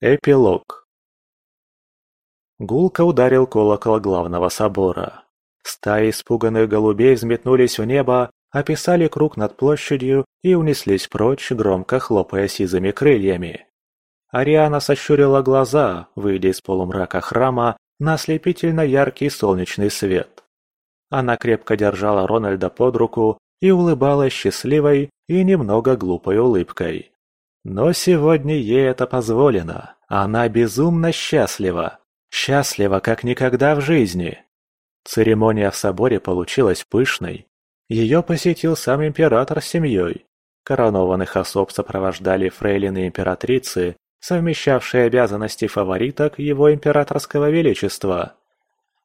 Эпилог Гулко ударил колокол главного собора. Стаи испуганных голубей взметнулись в небо, описали круг над площадью и унеслись прочь, громко хлопая сизыми крыльями. Ариана сощурила глаза, выйдя из полумрака храма на ослепительно яркий солнечный свет. Она крепко держала Рональда под руку и улыбалась счастливой и немного глупой улыбкой. Но сегодня ей это позволено. Она безумно счастлива. Счастлива, как никогда в жизни. Церемония в соборе получилась пышной. Ее посетил сам император с семьей. Коронованных особ сопровождали фрейлины императрицы, совмещавшие обязанности фавориток его императорского величества.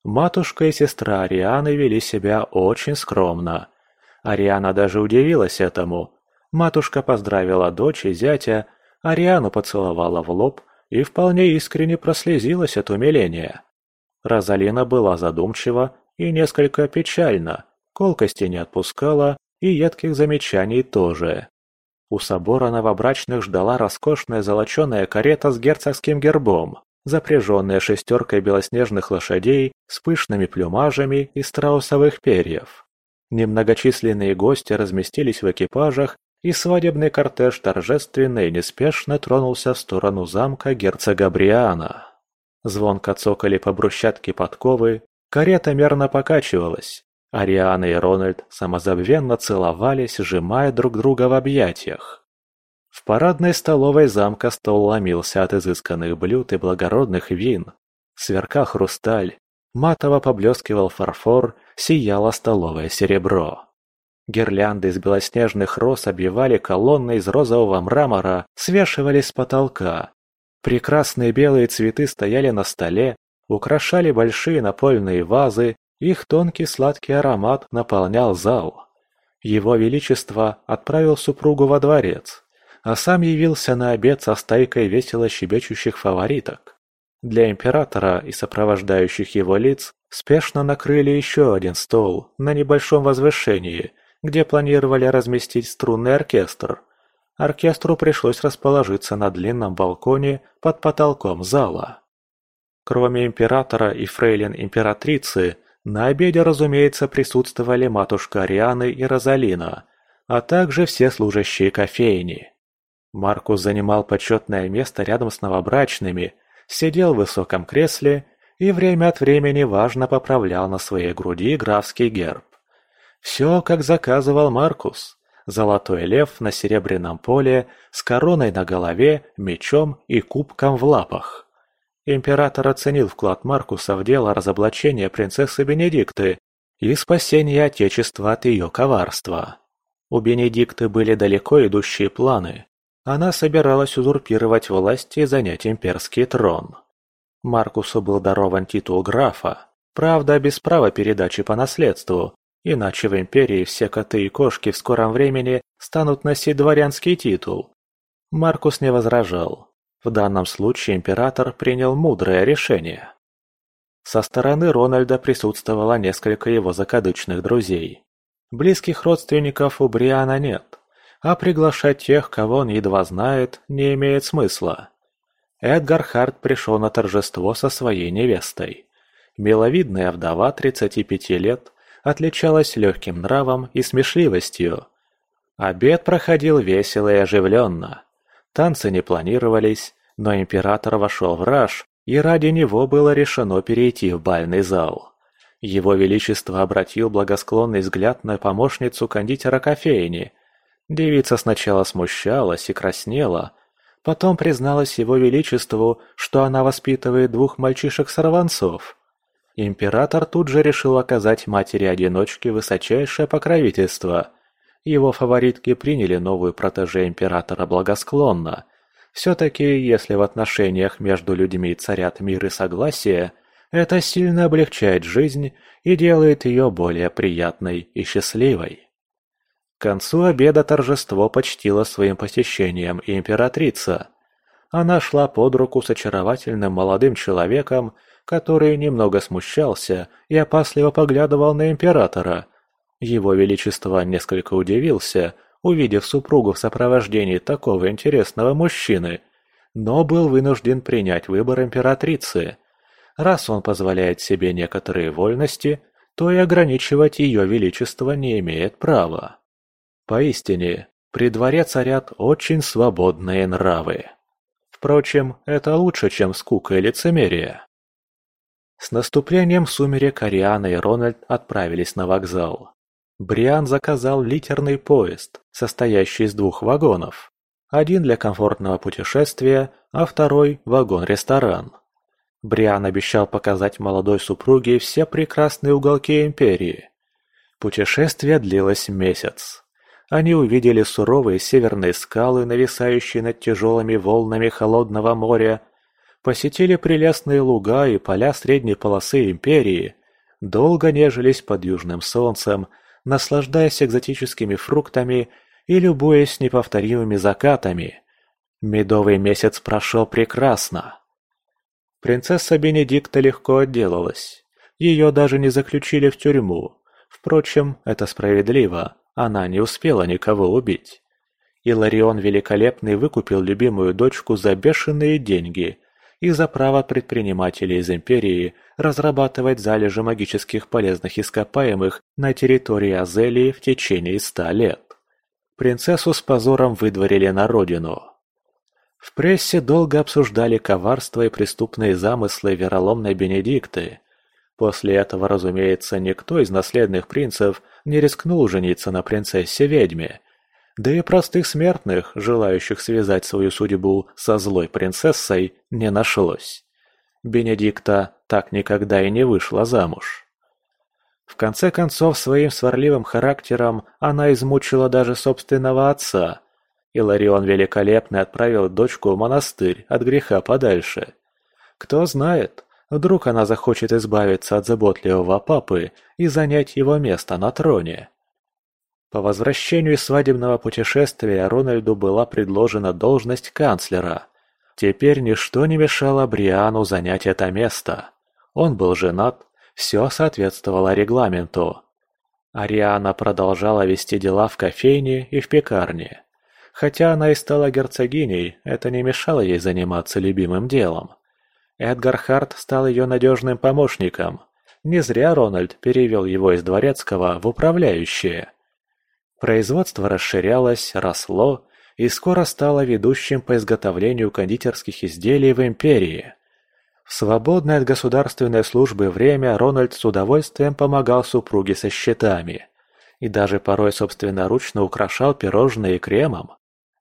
Матушка и сестра Арианы вели себя очень скромно. Ариана даже удивилась этому. Матушка поздравила дочь и зятя, Ариану поцеловала в лоб и вполне искренне прослезилась от умиления. Розалина была задумчива и несколько печальна, колкости не отпускала и едких замечаний тоже. У собора новобрачных ждала роскошная золоченая карета с герцогским гербом, запряженная шестеркой белоснежных лошадей с пышными плюмажами из страусовых перьев. Немногочисленные гости разместились в экипажах, и свадебный кортеж торжественно и неспешно тронулся в сторону замка герцога Бриана. Звонко цокали по брусчатке подковы, карета мерно покачивалась, Ариана и Рональд самозабвенно целовались, сжимая друг друга в объятиях. В парадной столовой замка стол ломился от изысканных блюд и благородных вин. Сверкал хрусталь, матово поблескивал фарфор, сияло столовое серебро. Гирлянды из белоснежных роз обвивали колонны из розового мрамора, свешивались с потолка. Прекрасные белые цветы стояли на столе, украшали большие напольные вазы, их тонкий сладкий аромат наполнял зал. Его Величество отправил супругу во дворец, а сам явился на обед со стайкой весело щебечущих фавориток. Для императора и сопровождающих его лиц спешно накрыли еще один стол на небольшом возвышении, где планировали разместить струнный оркестр. Оркестру пришлось расположиться на длинном балконе под потолком зала. Кроме императора и фрейлин императрицы, на обеде, разумеется, присутствовали матушка Арианы и Розалина, а также все служащие кофейни. Маркус занимал почетное место рядом с новобрачными, сидел в высоком кресле и время от времени важно поправлял на своей груди графский герб. Все, как заказывал Маркус. Золотой лев на серебряном поле с короной на голове, мечом и кубком в лапах. Император оценил вклад Маркуса в дело разоблачения принцессы Бенедикты и спасения Отечества от ее коварства. У Бенедикты были далеко идущие планы. Она собиралась узурпировать власть и занять имперский трон. Маркусу был дарован титул графа, правда, без права передачи по наследству, иначе в империи все коты и кошки в скором времени станут носить дворянский титул. Маркус не возражал. В данном случае император принял мудрое решение. Со стороны Рональда присутствовало несколько его закадычных друзей. Близких родственников у Бриана нет, а приглашать тех, кого он едва знает, не имеет смысла. Эдгар Харт пришел на торжество со своей невестой. Миловидная вдова 35 лет отличалась легким нравом и смешливостью. Обед проходил весело и оживленно. Танцы не планировались, но император вошел в раж, и ради него было решено перейти в бальный зал. Его Величество обратил благосклонный взгляд на помощницу кондитера кофейни. Девица сначала смущалась и краснела, потом призналась Его Величеству, что она воспитывает двух мальчишек-сорванцов. Император тут же решил оказать матери-одиночке высочайшее покровительство – его фаворитки приняли новую протеже императора благосклонно. Все-таки, если в отношениях между людьми царят мир и согласие, это сильно облегчает жизнь и делает ее более приятной и счастливой. К концу обеда торжество почтило своим посещением императрица. Она шла под руку с очаровательным молодым человеком, который немного смущался и опасливо поглядывал на императора – его Величество несколько удивился, увидев супругу в сопровождении такого интересного мужчины, но был вынужден принять выбор императрицы. Раз он позволяет себе некоторые вольности, то и ограничивать ее величество не имеет права. Поистине, при дворе царят очень свободные нравы. Впрочем, это лучше, чем скука и лицемерие. С наступлением сумерек Ариана и Рональд отправились на вокзал. Бриан заказал литерный поезд, состоящий из двух вагонов. Один для комфортного путешествия, а второй – вагон-ресторан. Бриан обещал показать молодой супруге все прекрасные уголки Империи. Путешествие длилось месяц. Они увидели суровые северные скалы, нависающие над тяжелыми волнами холодного моря, посетили прелестные луга и поля средней полосы Империи, долго нежились под южным солнцем, наслаждаясь экзотическими фруктами и любуясь неповторимыми закатами. Медовый месяц прошел прекрасно. Принцесса Бенедикта легко отделалась. Ее даже не заключили в тюрьму. Впрочем, это справедливо, она не успела никого убить. Иларион Великолепный выкупил любимую дочку за бешеные деньги и за право предпринимателей из Империи разрабатывать залежи магических полезных ископаемых на территории Азелии в течение ста лет. Принцессу с позором выдворили на родину. В прессе долго обсуждали коварство и преступные замыслы вероломной Бенедикты. После этого, разумеется, никто из наследных принцев не рискнул жениться на принцессе-ведьме. Да и простых смертных, желающих связать свою судьбу со злой принцессой, не нашлось. Бенедикта так никогда и не вышла замуж. В конце концов, своим сварливым характером она измучила даже собственного отца. Иларион Великолепный отправил дочку в монастырь от греха подальше. Кто знает, вдруг она захочет избавиться от заботливого папы и занять его место на троне. По возвращению из свадебного путешествия Рональду была предложена должность канцлера. Теперь ничто не мешало Бриану занять это место. Он был женат, все соответствовало регламенту. Ариана продолжала вести дела в кофейне и в пекарне. Хотя она и стала герцогиней, это не мешало ей заниматься любимым делом. Эдгар Харт стал ее надежным помощником. Не зря Рональд перевел его из дворецкого в управляющее. Производство расширялось, росло и скоро стало ведущим по изготовлению кондитерских изделий в империи. В свободное от государственной службы время Рональд с удовольствием помогал супруге со счетами и даже порой собственноручно украшал пирожные кремом.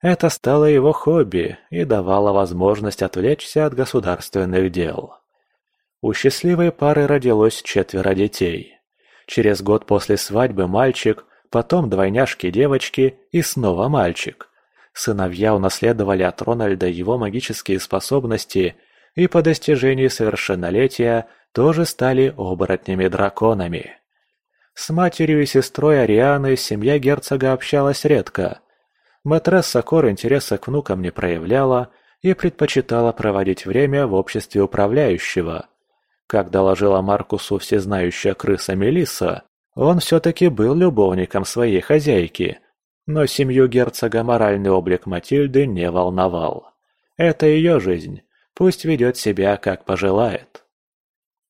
Это стало его хобби и давало возможность отвлечься от государственных дел. У счастливой пары родилось четверо детей. Через год после свадьбы мальчик, потом двойняшки-девочки и снова мальчик. Сыновья унаследовали от Рональда его магические способности – и по достижении совершеннолетия тоже стали оборотнями-драконами. С матерью и сестрой Арианы семья герцога общалась редко. Матресса Кор интереса к внукам не проявляла и предпочитала проводить время в обществе управляющего. Как доложила Маркусу всезнающая крыса Мелисса, он все-таки был любовником своей хозяйки, но семью герцога моральный облик Матильды не волновал. Это ее жизнь, Пусть ведет себя, как пожелает.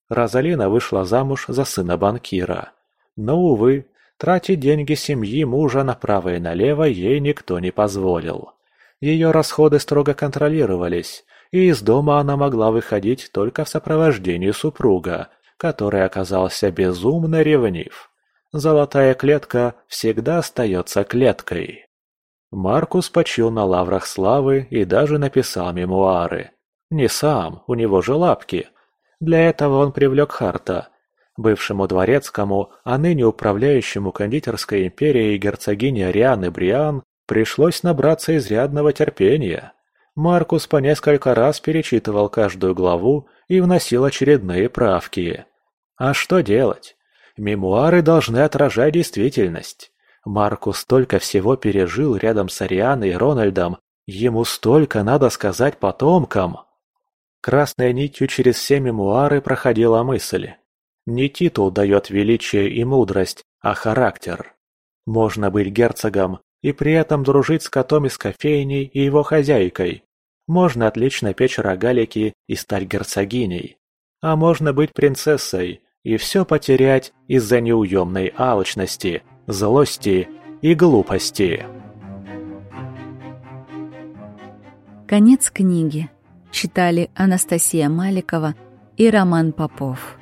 Розалина вышла замуж за сына банкира. Но, увы, тратить деньги семьи мужа направо и налево ей никто не позволил. Ее расходы строго контролировались, и из дома она могла выходить только в сопровождении супруга, который оказался безумно ревнив. Золотая клетка всегда остается клеткой. Маркус почил на лаврах славы и даже написал мемуары. Не сам, у него же лапки. Для этого он привлек Харта. Бывшему дворецкому, а ныне управляющему кондитерской империей герцогине Арианы Бриан пришлось набраться изрядного терпения. Маркус по несколько раз перечитывал каждую главу и вносил очередные правки. А что делать? Мемуары должны отражать действительность. Маркус столько всего пережил рядом с Арианой и Рональдом, ему столько надо сказать потомкам. Красной нитью через все мемуары проходила мысль. Не титул дает величие и мудрость, а характер. Можно быть герцогом и при этом дружить с котом из кофейни и его хозяйкой. Можно отлично печь рогалики и стать герцогиней. А можно быть принцессой и все потерять из-за неуемной алчности, злости и глупости. Конец книги. Читали Анастасия Маликова и Роман Попов.